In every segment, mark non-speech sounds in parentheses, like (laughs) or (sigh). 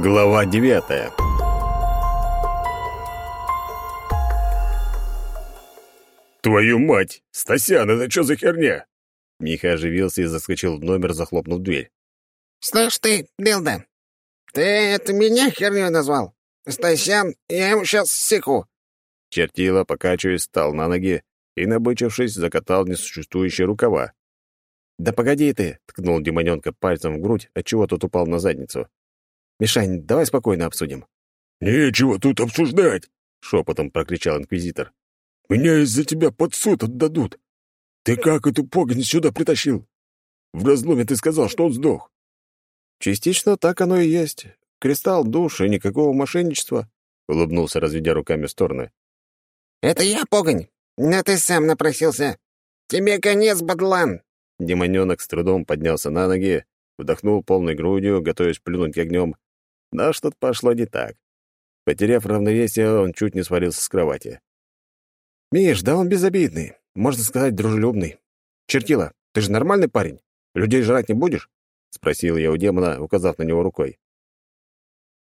Глава девятая «Твою мать! Стасян, это что за херня?» Миха оживился и заскочил в номер, захлопнув дверь. «Слышь ты, Билда, ты это меня херню назвал? Стасян, я ему сейчас секу!» Чертила, покачиваясь, встал на ноги и, набычившись, закатал несуществующие рукава. «Да погоди ты!» — ткнул демоненка пальцем в грудь, отчего тот упал на задницу. «Мишань, давай спокойно обсудим». «Нечего тут обсуждать!» — шепотом прокричал инквизитор. «Меня из-за тебя под суд отдадут. Ты как эту погонь сюда притащил? В разломе ты сказал, что он сдох». «Частично так оно и есть. Кристалл, душ и никакого мошенничества», — улыбнулся, разведя руками в стороны. «Это я, погонь, но ты сам напросился. Тебе конец, бадлан!» Демоненок с трудом поднялся на ноги, вдохнул полной грудью, готовясь плюнуть огнем. Но что-то пошло не так. Потеряв равновесие, он чуть не свалился с кровати. «Миш, да он безобидный, можно сказать, дружелюбный. Чертила, ты же нормальный парень? Людей жрать не будешь?» — спросил я у демона, указав на него рукой.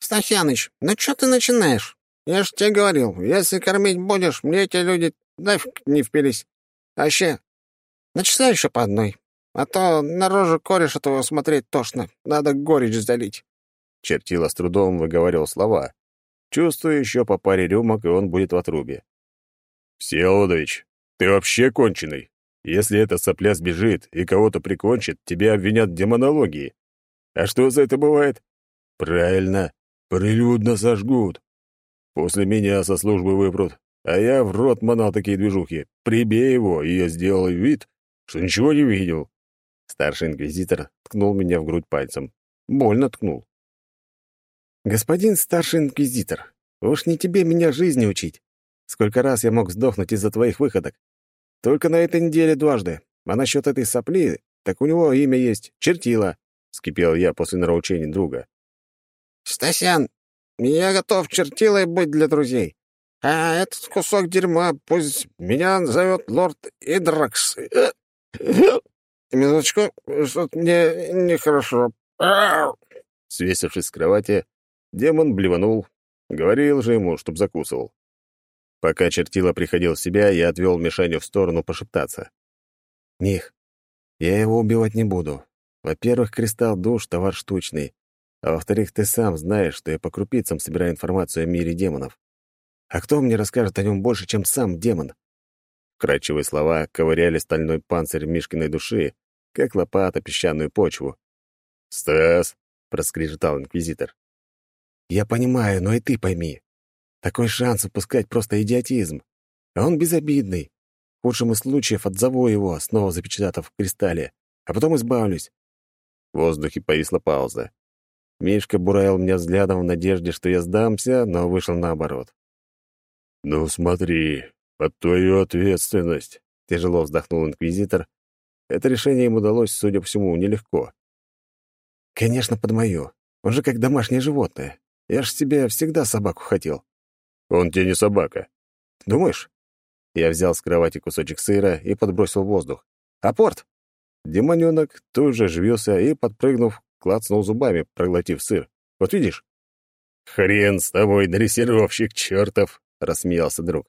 «Стахяныч, ну что ты начинаешь? Я ж тебе говорил, если кормить будешь, мне эти люди нафиг не впились. Вообще, начисляй еще по одной. А то на рожу кореша твоего смотреть тошно. Надо горечь залить». Чертила с трудом выговаривал слова. Чувствую, еще по паре рюмок, и он будет в отрубе. «Всеволодович, ты вообще конченый. Если эта сопля сбежит и кого-то прикончит, тебя обвинят в демонологии. А что за это бывает? Правильно, прилюдно сожгут. После меня со службы выпрут, а я в рот манал такие движухи. Прибей его, и я сделал вид, что ничего не видел. Старший инквизитор ткнул меня в грудь пальцем. Больно ткнул. «Господин старший инквизитор, уж не тебе меня жизни учить. Сколько раз я мог сдохнуть из-за твоих выходок? Только на этой неделе дважды. А насчет этой сопли, так у него имя есть — Чертила», — скипел я после нравоучения друга. «Стасян, я готов чертилой быть для друзей. А этот кусок дерьма пусть меня зовет лорд Идракс. (coughs) Минуточку, что-то мне нехорошо. Свесившись с кровати, демон блеванул. Говорил же ему, чтоб закусывал. Пока чертила приходил в себя, я отвел Мишаню в сторону пошептаться. «Них, я его убивать не буду. Во-первых, кристалл душ — товар штучный. А во-вторых, ты сам знаешь, что я по крупицам собираю информацию о мире демонов. А кто мне расскажет о нем больше, чем сам демон?» Вкрадчивые слова ковыряли стальной панцирь Мишкиной души, как лопата песчаную почву. «Стас!» — проскрежетал инквизитор. «Я понимаю, но и ты пойми. Такой шанс упускать просто идиотизм. Он безобидный. В худшем из случаев отзову его, снова запечатав в кристалле, а потом избавлюсь». В воздухе повисла пауза. Мишка буравил меня взглядом в надежде, что я сдамся, но вышел наоборот. «Ну смотри, под твою ответственность», — тяжело вздохнул инквизитор. Это решение ему удалось, судя по всему, нелегко. «Конечно, под мою. Он же как домашнее животное. Я ж себе всегда собаку хотел». «Он тебе не собака». «Думаешь?» Я взял с кровати кусочек сыра и подбросил в воздух. «Апорт!» Демонёнок тут же оживился и, подпрыгнув, клацнул зубами, проглотив сыр. «Вот видишь?» «Хрен с тобой, дрессировщик чертов!» — рассмеялся друг.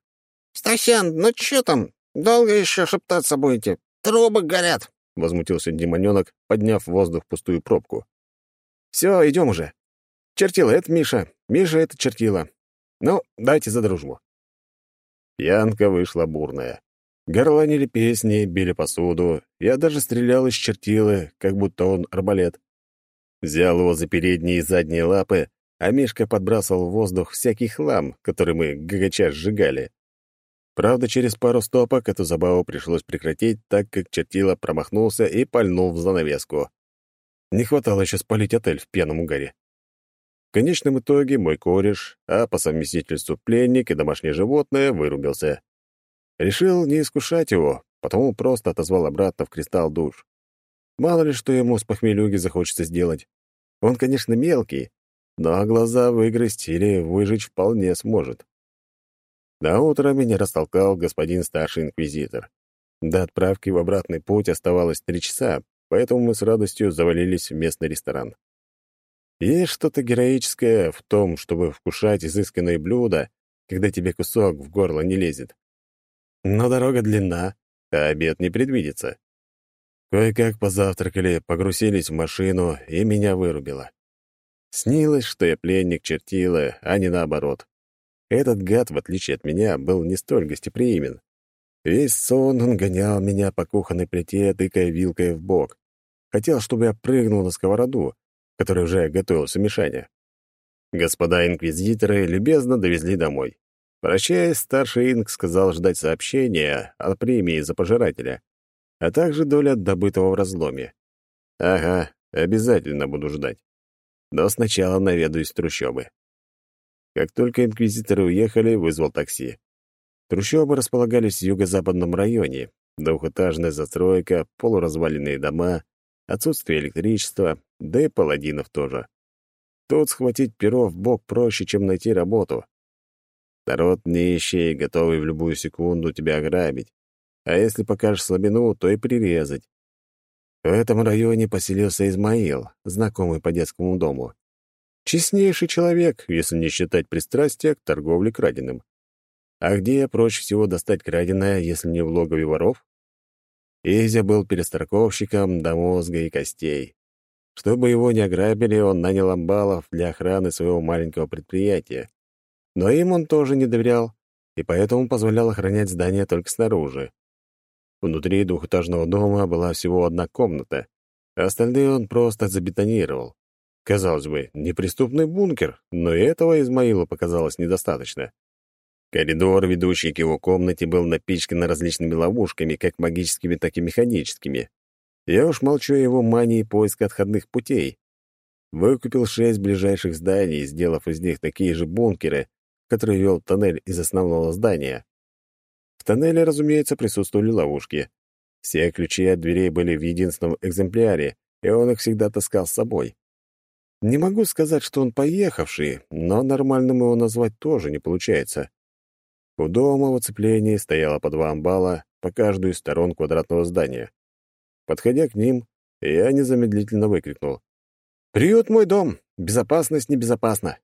«Стасян, ну чё там? Долго еще шептаться будете? Трубы горят!» — возмутился демонёнок, подняв в воздух пустую пробку. «Все, идем уже. Чертила — это Миша, Миша — это чертила. Ну, дайте за дружбу». Пьянка вышла бурная. Горланили песни, били посуду. Я даже стрелял из чертилы, как будто он арбалет. Взял его за передние и задние лапы, а Мишка подбрасывал в воздух всякий хлам, который мы гагача сжигали. Правда, через пару стопок эту забаву пришлось прекратить, так как чертила промахнулся и пальнул в занавеску. Не хватало еще спалить отель в пьяном угаре. В конечном итоге мой кореш, а по совместительству пленник и домашнее животное, вырубился. Решил не искушать его, потому просто отозвал обратно в кристалл душ. Мало ли, что ему с похмелюги захочется сделать. Он, конечно, мелкий, но глаза выгрызть или выжечь вполне сможет. На утро меня растолкал господин старший инквизитор. До отправки в обратный путь оставалось три часа, поэтому мы с радостью завалились в местный ресторан. Есть что-то героическое в том, чтобы вкушать изысканные блюда, когда тебе кусок в горло не лезет. Но дорога длинна, а обед не предвидится. Кое-как позавтракали, погрузились в машину, и меня вырубило. Снилось, что я пленник чертила, а не наоборот. Этот гад, в отличие от меня, был не столь гостеприимен. Весь сон он гонял меня по кухонной плите, тыкая вилкой в бок. Хотел, чтобы я прыгнул на сковороду, которой уже готовился Мишаня. Господа инквизиторы любезно довезли домой. Прощаясь, старший инк сказал ждать сообщения о премии за пожирателя, а также доля добытого в разломе. Ага, обязательно буду ждать. Но сначала наведаюсь в трущобы. Как только инквизиторы уехали, вызвал такси. Трущобы располагались в юго-западном районе. Двухэтажная застройка, полуразваленные дома, отсутствие электричества, да и паладинов тоже. Тут схватить перо в бок проще, чем найти работу. Народ нищий, готовый в любую секунду тебя ограбить. А если покажешь слабину, то и прирезать. В этом районе поселился Измаил, знакомый по детскому дому. Честнейший человек, если не считать пристрастия к торговле краденым. А где проще всего достать краденое, если не в логове воров? Изя был перестраховщиком до мозга и костей. Чтобы его не ограбили, он нанял амбалов для охраны своего маленького предприятия. Но им он тоже не доверял, и поэтому позволял охранять здание только снаружи. Внутри двухэтажного дома была всего одна комната, а остальные он просто забетонировал. Казалось бы, неприступный бункер, но и этого Измаилу показалось недостаточно. Коридор, ведущий к его комнате, был напичкан различными ловушками, как магическими, так и механическими. Я уж молчу о его мании поиска отходных путей. Выкупил шесть ближайших зданий, сделав из них такие же бункеры, которые вел тоннель из основного здания. В тоннеле, разумеется, присутствовали ловушки. Все ключи от дверей были в единственном экземпляре, и он их всегда таскал с собой. Не могу сказать, что он поехавший, но нормальным его назвать тоже не получается. У дома в оцеплении стояло по два амбала по каждую из сторон квадратного здания. Подходя к ним, я незамедлительно выкрикнул. «Приют мой дом! Безопасность небезопасна!»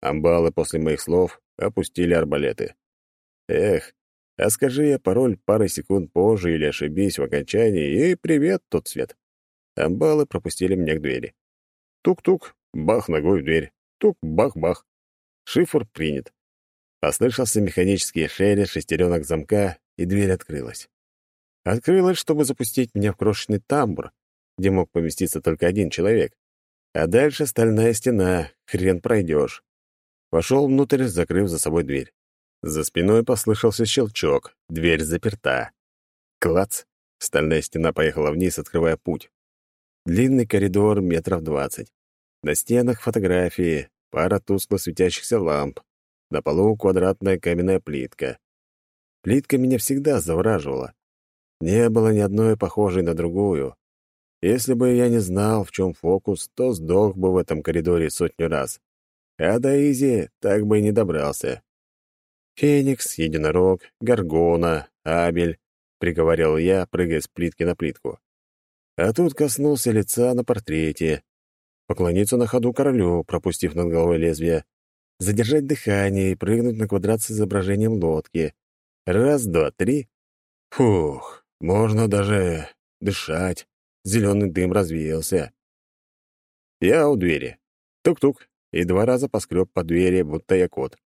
Амбалы после моих слов опустили арбалеты. Эх, а скажи я пароль пары секунд позже или ошибись в окончании, и привет, тот свет. Амбалы пропустили меня к двери. Тук-тук, бах ногой в дверь. Тук, бах-бах. Шифр принят. Послышался механический шелест шестеренок замка, и дверь открылась. Открылась, чтобы запустить меня в крошечный тамбур, где мог поместиться только один человек. А дальше стальная стена, хрен пройдешь. Вошел внутрь, закрыв за собой дверь. За спиной послышался щелчок, дверь заперта. Клац! Стальная стена поехала вниз, открывая путь. Длинный коридор метров двадцать. На стенах фотографии, пара тускло светящихся ламп, на полу квадратная каменная плитка. Плитка меня всегда завораживала. Не было ни одной похожей на другую. Если бы я не знал, в чем фокус, то сдох бы в этом коридоре сотню раз. А до Изи так бы и не добрался. «Феникс, единорог, горгона, абель», — приговорил я, прыгая с плитки на плитку. А тут коснулся лица на портрете. Поклониться на ходу королю, пропустив над головой лезвие задержать дыхание и прыгнуть на квадрат с изображением лодки. Раз, два, три. Фух, можно даже дышать. Зеленый дым развеялся. Я у двери. Тук-тук. И два раза поскреб по двери, будто я кот.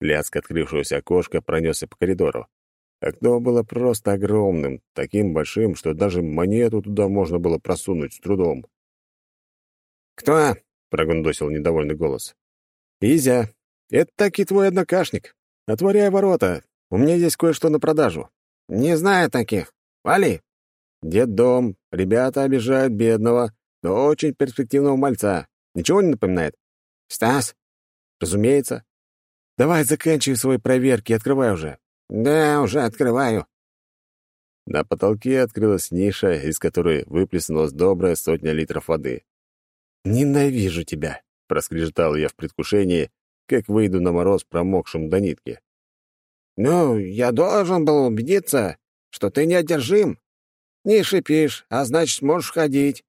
Лязг открывшегося окошка пронесся по коридору. Окно было просто огромным, таким большим, что даже монету туда можно было просунуть с трудом. «Кто?» — прогундосил недовольный голос. «Изя, это таки твой однокашник. Отворяй ворота. У меня есть кое-что на продажу». «Не знаю таких. Вали». «Дед-дом. Ребята обижают бедного, но очень перспективного мальца. Ничего не напоминает?» «Стас?» «Разумеется. Давай заканчивай свои проверки, открывай уже». «Да, уже открываю». На потолке открылась ниша, из которой выплеснулась добрая сотня литров воды. «Ненавижу тебя!» — проскрежетал я в предвкушении, как выйду на мороз промокшим до нитки. «Ну, я должен был убедиться, что ты неодержим. Не шипишь, а значит, можешь ходить».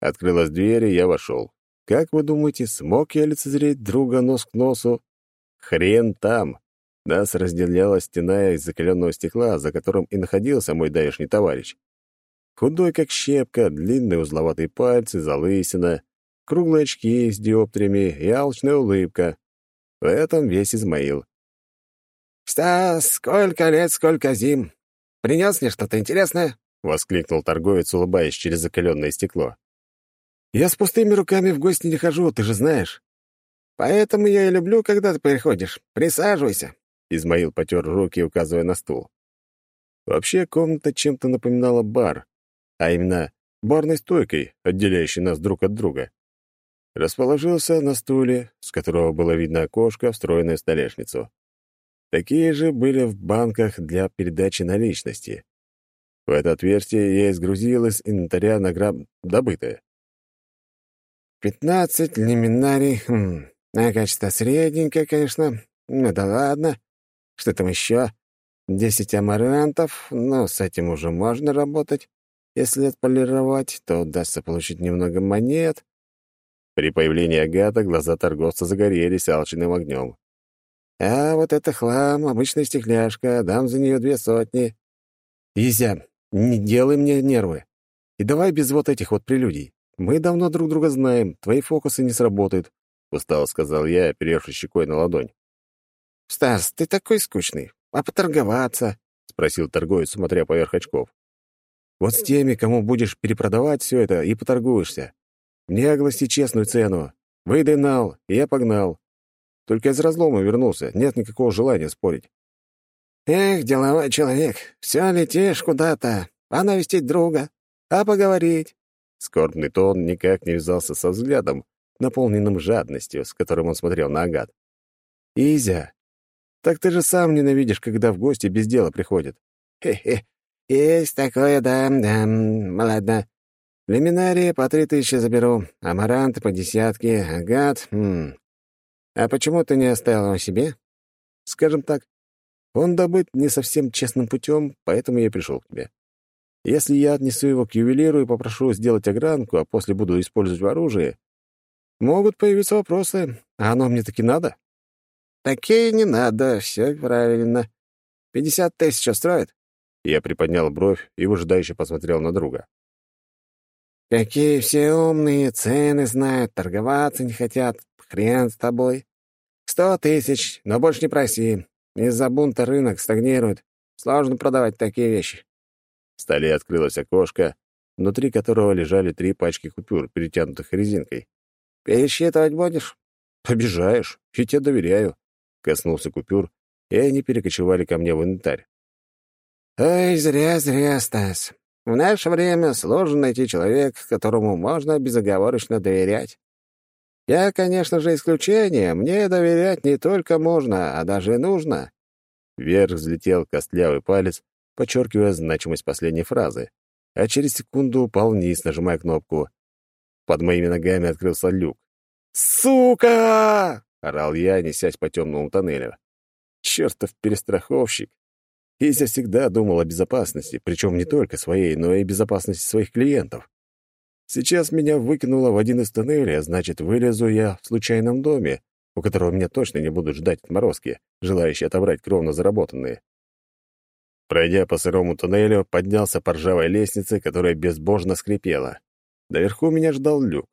Открылась дверь, и я вошел. Как вы думаете, смог я лицезреть друга нос к носу? Хрен там. Нас разделяла стена из закаленного стекла, за которым и находился мой давешний товарищ. Худой, как щепка, длинные узловатые пальцы, залысина, круглые очки с диоптриями и алчная улыбка. В этом весь Измаил. «Стас, сколько лет, сколько зим! Принес мне что-то интересное?» — воскликнул торговец, улыбаясь через закаленное стекло. «Я с пустыми руками в гости не хожу, ты же знаешь. Поэтому я и люблю, когда ты приходишь. Присаживайся». Измаил потер руки, указывая на стул. Вообще, комната чем-то напоминала бар, а именно барной стойкой, отделяющей нас друг от друга. Расположился на стуле, с которого было видно окошко, встроенное в столешницу. Такие же были в банках для передачи наличности. В это отверстие я изгрузил из инвентаря награб добытое. «Пятнадцать лиминарий. Хм. А качество средненькое, конечно. Ну да ладно. Что там еще? Десять амарантов. Ну, с этим уже можно работать. Если отполировать, то удастся получить немного монет». При появлении Агата глаза торговца загорелись алчным огнем. «А вот это хлам, обычная стекляшка. Дам за нее две сотни». «Изя, не делай мне нервы. И давай без вот этих вот прелюдий. Мы давно друг друга знаем, твои фокусы не сработают», — устало сказал я, оперевшись щекой на ладонь. «Стас, ты такой скучный. А поторговаться?» — спросил торговец, смотря поверх очков. «Вот с теми, кому будешь перепродавать все это, и поторгуешься. Мне огласи честную цену. Выдай нал, и я погнал. Только из разлома вернулся, нет никакого желания спорить. «Эх, деловой человек, все летишь куда-то, а навестить друга, а поговорить». Скорбный тон никак не вязался со взглядом, наполненным жадностью, с которым он смотрел на Агат. «Изя, так ты же сам ненавидишь, когда в гости без дела приходят». «Хе-хе, (laughs) есть такое, да, да, ладно. Лиминарии по три тысячи заберу, амарант по десятке, агат, хм. А почему ты не оставил его себе?» «Скажем так, он добыт не совсем честным путем, поэтому я пришел к тебе. Если я отнесу его к ювелиру и попрошу сделать огранку, а после буду использовать в оружии, могут появиться вопросы, а оно мне таки надо? Такие не надо, все правильно. Пятьдесят тысяч устроит? Я приподнял бровь и выжидающе посмотрел на друга. Какие все умные, цены знают, торговаться не хотят. Хрен с тобой. Сто тысяч, но больше не проси. Из-за бунта рынок стагнирует. Сложно продавать такие вещи. В столе открылось окошко, внутри которого лежали три пачки купюр, перетянутых резинкой. «Пересчитывать будешь?» «Обижаешь, и тебе доверяю», — коснулся купюр, и они перекочевали ко мне в инвентарь. «Ой, зря-зря, Стас. В наше время сложно найти человека, которому можно безоговорочно доверять. Я, конечно же, исключение. Мне доверять не только можно, а даже нужно. Вверх взлетел костлявый палец, подчеркивая значимость последней фразы, а через секунду упал вниз, нажимая кнопку. Под моими ногами открылся люк. «Сука!» — орал я, несясь по темному тоннелю. «Чертов перестраховщик!» Изя всегда думал о безопасности, причем не только своей, но и безопасности своих клиентов. Сейчас меня выкинуло в один из тоннелей, а значит, вылезу я в случайном доме, у которого меня точно не будут ждать отморозки, желающие отобрать кровно заработанные. Пройдя по сырому туннелю, поднялся по ржавой лестнице, которая безбожно скрипела. Наверху меня ждал люк.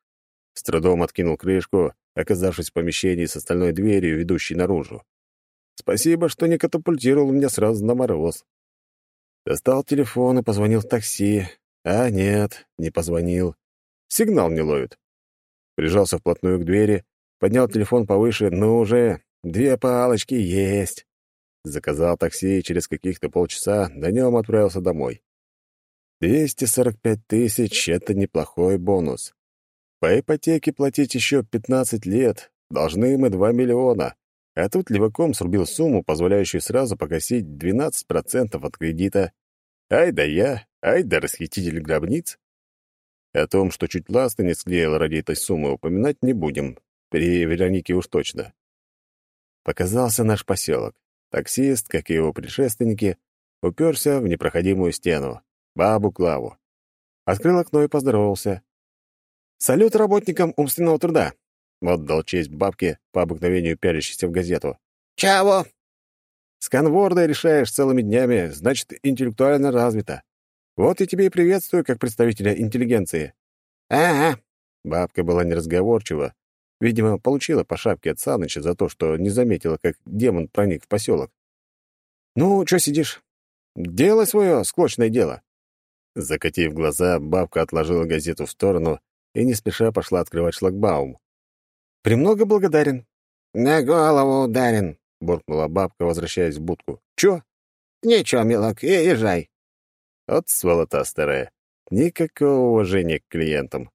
С трудом откинул крышку, оказавшись в помещении с остальной дверью, ведущей наружу. Спасибо, что не катапультировал меня сразу на мороз. Достал телефон и позвонил в такси. А нет, не позвонил. Сигнал не ловит. Прижался вплотную к двери, поднял телефон повыше, ну уже две палочки есть. Заказал такси и через каких-то полчаса на нем отправился домой. 245 тысяч — это неплохой бонус. По ипотеке платить еще 15 лет, должны мы 2 миллиона. А тут леваком срубил сумму, позволяющую сразу погасить 12% от кредита. Ай да я, ай да расхититель гробниц. О том, что чуть ласты не склеил ради этой суммы, упоминать не будем. При Веронике уж точно. Показался наш поселок. Таксист, как и его предшественники, уперся в непроходимую стену. Бабу Клаву. Открыл окно и поздоровался. «Салют работникам умственного труда!» — отдал честь бабке, по обыкновению пялящейся в газету. «Чего?» «Сканворды решаешь целыми днями, значит, интеллектуально развито. Вот и тебе и приветствую, как представителя интеллигенции». «Ага». Бабка была неразговорчива. Видимо, получила по шапке от Саныча за то, что не заметила, как демон проник в поселок. «Ну, что сидишь? Делай свое склочное дело». Закатив глаза, бабка отложила газету в сторону и не спеша пошла открывать шлагбаум. «Премного благодарен». «На голову ударен», — буркнула бабка, возвращаясь в будку. «Чё?» «Ничего, милок, езжай». От сволота старая. Никакого уважения к клиентам.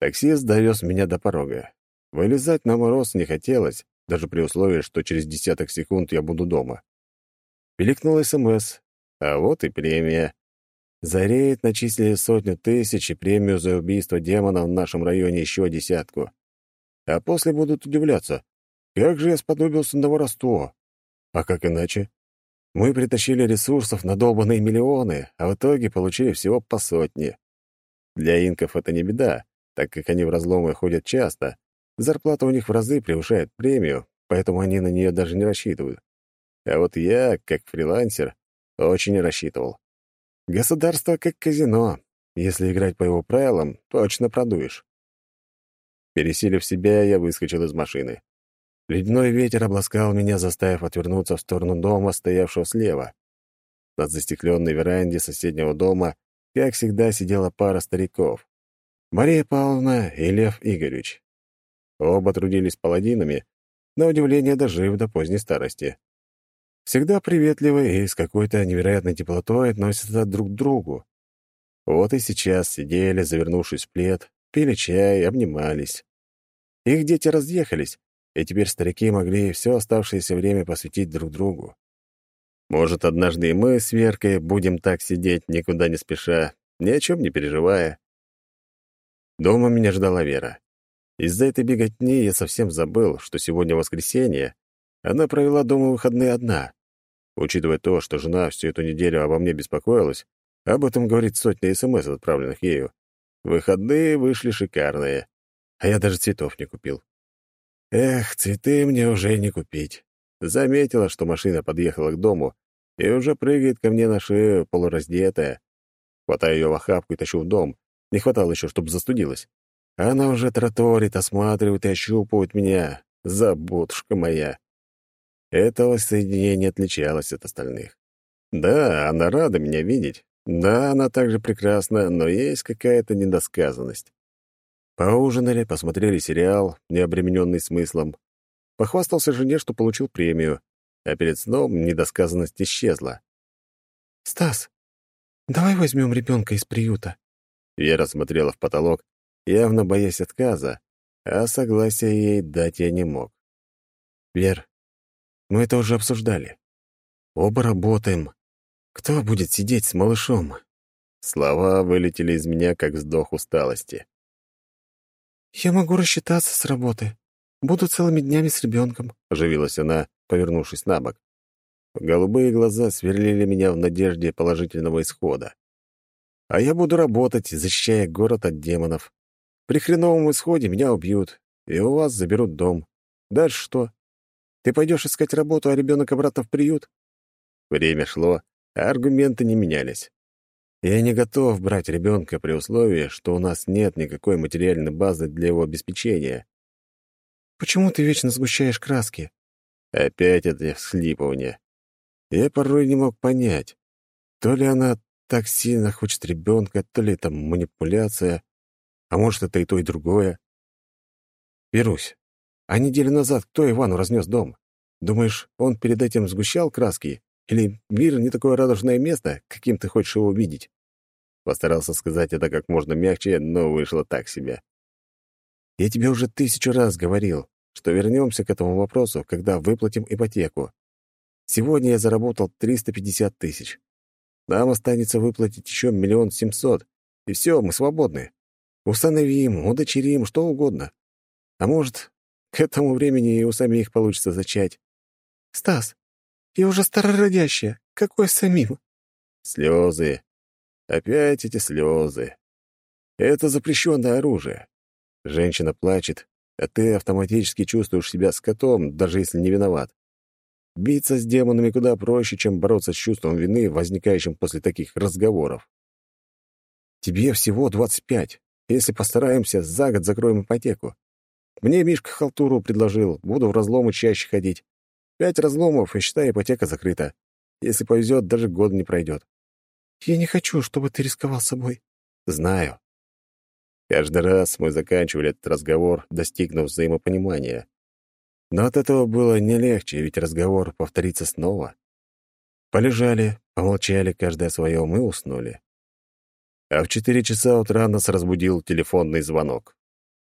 Таксист довез меня до порога. Вылезать на мороз не хотелось, даже при условии, что через десяток секунд я буду дома. Пиликнул СМС, а вот и премия. За рейд начислили сотню тысяч и премию за убийство демона в нашем районе еще десятку. А после будут удивляться, как же я сподобился на воровство. А как иначе? Мы притащили ресурсов на долбанные миллионы, а в итоге получили всего по сотне. Для инков это не беда, так как они в разломы ходят часто. Зарплата у них в разы превышает премию, поэтому они на нее даже не рассчитывают. А вот я, как фрилансер, очень рассчитывал. Государство как казино. Если играть по его правилам, точно продуешь. Пересилив себя, я выскочил из машины. Ледяной ветер обласкал меня, заставив отвернуться в сторону дома, стоявшего слева. На застекленной веранде соседнего дома, как всегда, сидела пара стариков. Мария Павловна и Лев Игоревич. Оба трудились паладинами, на удивление дожив до поздней старости. Всегда приветливы и с какой-то невероятной теплотой относятся друг к другу. Вот и сейчас сидели, завернувшись в плед, пили чай, обнимались. Их дети разъехались, и теперь старики могли все оставшееся время посвятить друг другу. Может, однажды и мы с Веркой будем так сидеть, никуда не спеша, ни о чем не переживая. Дома меня ждала Вера. Из-за этой беготни я совсем забыл, что сегодня воскресенье. Она провела дома выходные одна. Учитывая то, что жена всю эту неделю обо мне беспокоилась, об этом говорит сотня СМС, отправленных ею. Выходные вышли шикарные, а я даже цветов не купил. Эх, цветы мне уже не купить. Заметила, что машина подъехала к дому и уже прыгает ко мне на шею, полураздетая. Хватаю ее в охапку и тащу в дом. Не хватало еще, чтобы застудилась. Она уже траторит, осматривает и ощупывает меня. Заботушка моя. Это воссоединение отличалось от остальных. Да, она рада меня видеть. Да, она также прекрасна, но есть какая-то недосказанность. Поужинали, посмотрели сериал, не обремененный смыслом. Похвастался жене, что получил премию, а перед сном недосказанность исчезла. «Стас, давай возьмем ребенка из приюта». Вера смотрела в потолок, явно боясь отказа, а согласия ей дать я не мог. «Вер, мы это уже обсуждали. Оба работаем. Кто будет сидеть с малышом?» Слова вылетели из меня, как вздох усталости. «Я могу рассчитаться с работы. Буду целыми днями с ребенком», — оживилась она, повернувшись на бок. Голубые глаза сверлили меня в надежде положительного исхода. «А я буду работать, защищая город от демонов. При хреновом исходе меня убьют, и у вас заберут дом. Дальше что? Ты пойдешь искать работу, а ребенок обратно в приют?» Время шло, а аргументы не менялись. Я не готов брать ребенка при условии, что у нас нет никакой материальной базы для его обеспечения. Почему ты вечно сгущаешь краски? Опять это всхлипывание. Я порой не мог понять, то ли она так сильно хочет ребенка, то ли это манипуляция, а может, это и то, и другое. Верусь. А неделю назад кто Ивану разнес дом? Думаешь, он перед этим сгущал краски? Или мир не такое радужное место, каким ты хочешь его видеть?» Постарался сказать это как можно мягче, но вышло так себе. «Я тебе уже тысячу раз говорил, что вернемся к этому вопросу, когда выплатим ипотеку. Сегодня я заработал 350 тысяч. Нам останется выплатить еще миллион семьсот, и все, мы свободны. Установим, удочерим, что угодно. А может, к этому времени и у самих получится зачать. Стас, я уже старородящая. Какой самим?» Слезы. Опять эти слезы. Это запрещенное оружие. Женщина плачет, а ты автоматически чувствуешь себя скотом, даже если не виноват. Биться с демонами куда проще, чем бороться с чувством вины, возникающим после таких разговоров. Тебе всего 25. Если постараемся, за год закроем ипотеку. Мне Мишка халтуру предложил, буду в разломы чаще ходить. Пять разломов, и считай, ипотека закрыта. Если повезет, даже год не пройдет. Я не хочу, чтобы ты рисковал собой. Знаю. Каждый раз мы заканчивали этот разговор, достигнув взаимопонимания. Но от этого было не легче, ведь разговор повторится снова. Полежали, помолчали каждый о своем и уснули. А в четыре часа утра нас разбудил телефонный звонок.